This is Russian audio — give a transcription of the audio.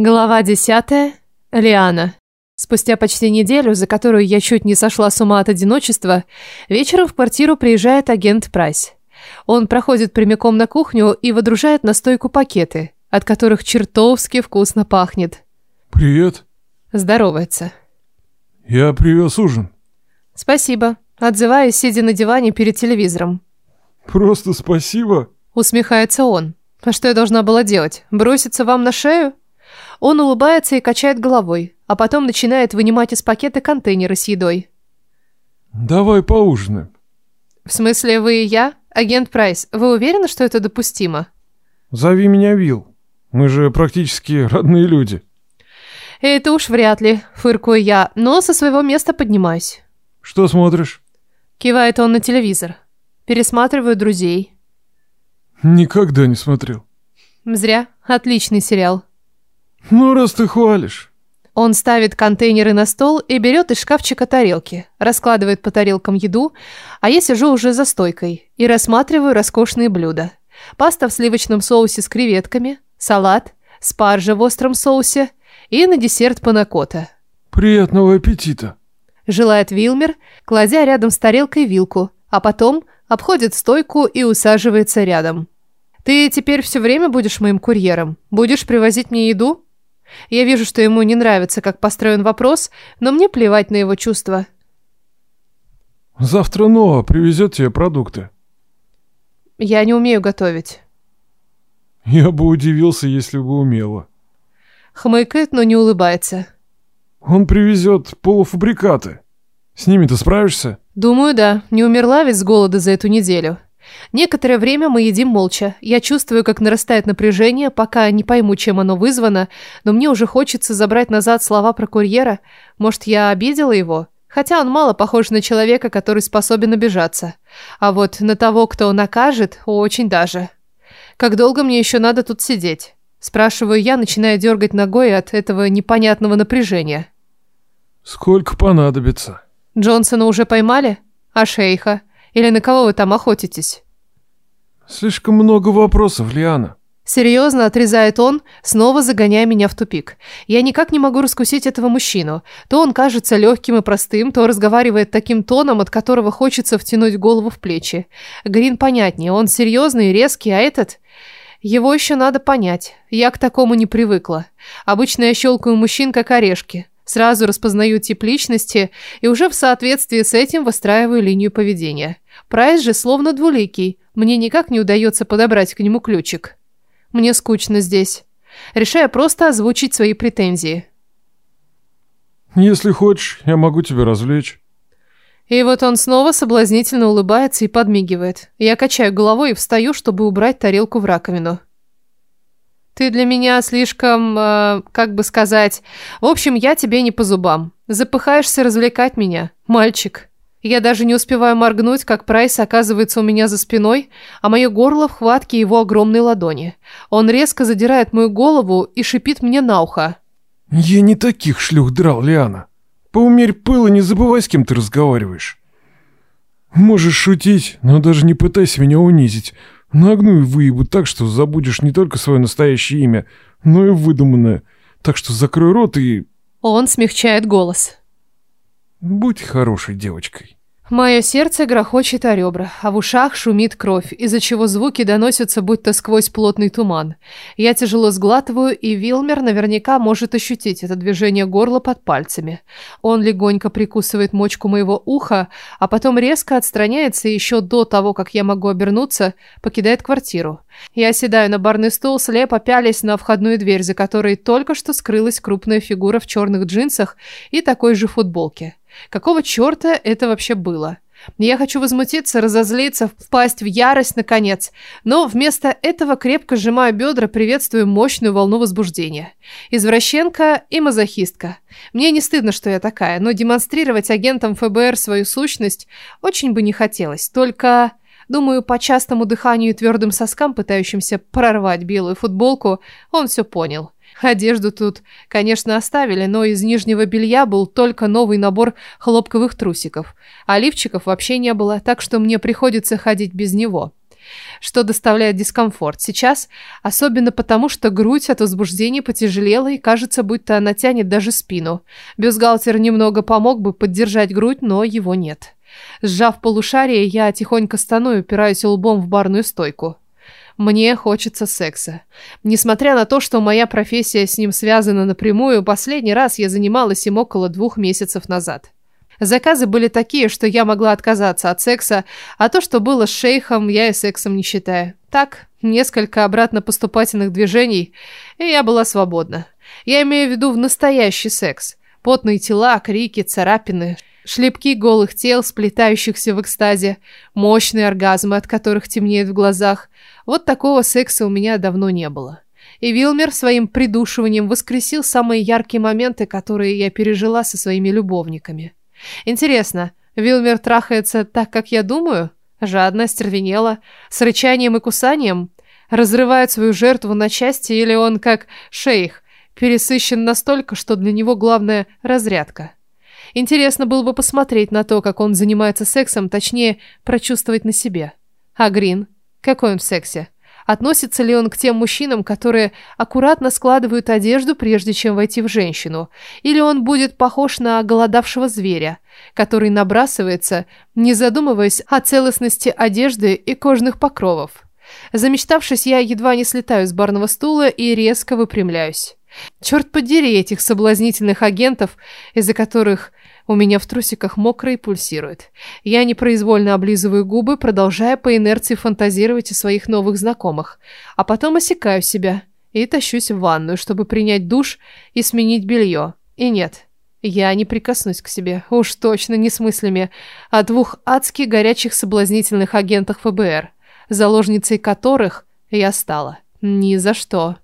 Глава 10. Лиана. Спустя почти неделю, за которую я чуть не сошла с ума от одиночества, вечером в квартиру приезжает агент Прайс. Он проходит прямиком на кухню и водружает на стойку пакеты, от которых чертовски вкусно пахнет. «Привет. Здоровается. Я привез ужин. Спасибо. Отзываюсь, сидя на диване перед телевизором. Просто спасибо. Усмехается он. А что я должна была делать? Броситься вам на шею? Он улыбается и качает головой, а потом начинает вынимать из пакета контейнеры с едой. Давай поужинаем. В смысле, вы и я? Агент Прайс, вы уверены, что это допустимо? Зови меня Вил. Мы же практически родные люди. Это уж вряд ли, фыркую я, но со своего места поднимаюсь. Что смотришь? Кивает он на телевизор. Пересматриваю друзей. Никогда не смотрел. Зря. Отличный сериал. Ну, раз ты хвалишь. Он ставит контейнеры на стол и берет из шкафчика тарелки, раскладывает по тарелкам еду, а я сижу уже за стойкой и рассматриваю роскошные блюда. Паста в сливочном соусе с креветками, салат, спаржа в остром соусе и на десерт панакота. Приятного аппетита. Желает Вилмер, кладя рядом с тарелкой вилку, а потом обходит стойку и усаживается рядом. «Ты теперь все время будешь моим курьером? Будешь привозить мне еду?» Я вижу, что ему не нравится, как построен вопрос, но мне плевать на его чувства. Завтра Ноа привезет тебе продукты. Я не умею готовить. Я бы удивился, если бы умела. Хмыкает, но не улыбается. Он привезет полуфабрикаты. С ними ты справишься? Думаю, да. Не умерла ведь с голода за эту неделю. Некоторое время мы едим молча. Я чувствую, как нарастает напряжение, пока не пойму, чем оно вызвано, но мне уже хочется забрать назад слова про курьера. Может, я обидела его? Хотя он мало похож на человека, который способен обижаться. А вот на того, кто накажет, очень даже. Как долго мне еще надо тут сидеть? Спрашиваю я, начиная дергать ногой от этого непонятного напряжения. Сколько понадобится? Джонсона уже поймали? А шейха? Или на кого вы там охотитесь? Слишком много вопросов, Лиана. Серьезно, отрезает он, снова загоняя меня в тупик. Я никак не могу раскусить этого мужчину. То он кажется легким и простым, то разговаривает таким тоном, от которого хочется втянуть голову в плечи. Грин понятнее, он серьезный и резкий, а этот... Его еще надо понять. Я к такому не привыкла. Обычно я щелкаю мужчин как орешки. Сразу распознаю тип личности и уже в соответствии с этим выстраиваю линию поведения. Прайс же словно двуликий. Мне никак не удается подобрать к нему ключик. Мне скучно здесь. Решаю просто озвучить свои претензии. Если хочешь, я могу тебя развлечь. И вот он снова соблазнительно улыбается и подмигивает. Я качаю головой и встаю, чтобы убрать тарелку в раковину. Ты для меня слишком, э, как бы сказать... В общем, я тебе не по зубам. Запыхаешься развлекать меня, мальчик. Я даже не успеваю моргнуть, как Прайс оказывается у меня за спиной, а мое горло в хватке его огромной ладони. Он резко задирает мою голову и шипит мне на ухо. Я не таких шлюх драл, Лиана. Поумерь пыл и не забывай, с кем ты разговариваешь. Можешь шутить, но даже не пытайся меня унизить. Нагну и выебу так, что забудешь не только свое настоящее имя, но и выдуманное. Так что закрой рот и... Он смягчает голос. Будь хорошей девочкой. Мое сердце грохочет о ребра, а в ушах шумит кровь, из-за чего звуки доносятся будто сквозь плотный туман. Я тяжело сглатываю, и Вилмер наверняка может ощутить это движение горла под пальцами. Он легонько прикусывает мочку моего уха, а потом резко отстраняется и еще до того, как я могу обернуться, покидает квартиру. Я оседаю на барный стул, слепо пялясь на входную дверь, за которой только что скрылась крупная фигура в черных джинсах и такой же футболке. Какого черта это вообще было? Я хочу возмутиться, разозлиться, впасть в ярость, наконец. Но вместо этого крепко сжимаю бедра, приветствую мощную волну возбуждения. Извращенка и мазохистка. Мне не стыдно, что я такая, но демонстрировать агентам ФБР свою сущность очень бы не хотелось. Только... Думаю, по частому дыханию и твердым соскам, пытающимся прорвать белую футболку, он все понял. Одежду тут, конечно, оставили, но из нижнего белья был только новый набор хлопковых трусиков. А лифчиков вообще не было, так что мне приходится ходить без него. что доставляет дискомфорт. Сейчас, особенно потому, что грудь от возбуждения потяжелела и кажется, будто она тянет даже спину. Бюстгальтер немного помог бы поддержать грудь, но его нет. Сжав полушарие, я тихонько стану и упираюсь лбом в барную стойку. Мне хочется секса. Несмотря на то, что моя профессия с ним связана напрямую, последний раз я занималась им около двух месяцев назад. Заказы были такие, что я могла отказаться от секса, а то, что было с шейхом, я и сексом не считаю. Так, несколько обратно поступательных движений, и я была свободна. Я имею в виду в настоящий секс. Потные тела, крики, царапины, шлепки голых тел, сплетающихся в экстазе, мощные оргазмы, от которых темнеет в глазах. Вот такого секса у меня давно не было. И Вилмер своим придушиванием воскресил самые яркие моменты, которые я пережила со своими любовниками. Интересно, Вилмер трахается так, как я думаю? Жадно, стервенело, с рычанием и кусанием? Разрывает свою жертву на части или он, как шейх, пересыщен настолько, что для него главное – разрядка? Интересно было бы посмотреть на то, как он занимается сексом, точнее, прочувствовать на себе. А Грин? Какой он в сексе? Относится ли он к тем мужчинам, которые аккуратно складывают одежду, прежде чем войти в женщину? Или он будет похож на голодавшего зверя, который набрасывается, не задумываясь о целостности одежды и кожных покровов? Замечтавшись, я едва не слетаю с барного стула и резко выпрямляюсь. Черт подери этих соблазнительных агентов, из-за которых у меня в трусиках мокро и пульсирует. Я непроизвольно облизываю губы, продолжая по инерции фантазировать о своих новых знакомых. А потом осекаю себя и тащусь в ванную, чтобы принять душ и сменить белье. И нет, я не прикоснусь к себе, уж точно не с мыслями о двух адски горячих соблазнительных агентах ФБР, заложницей которых я стала. Ни за что.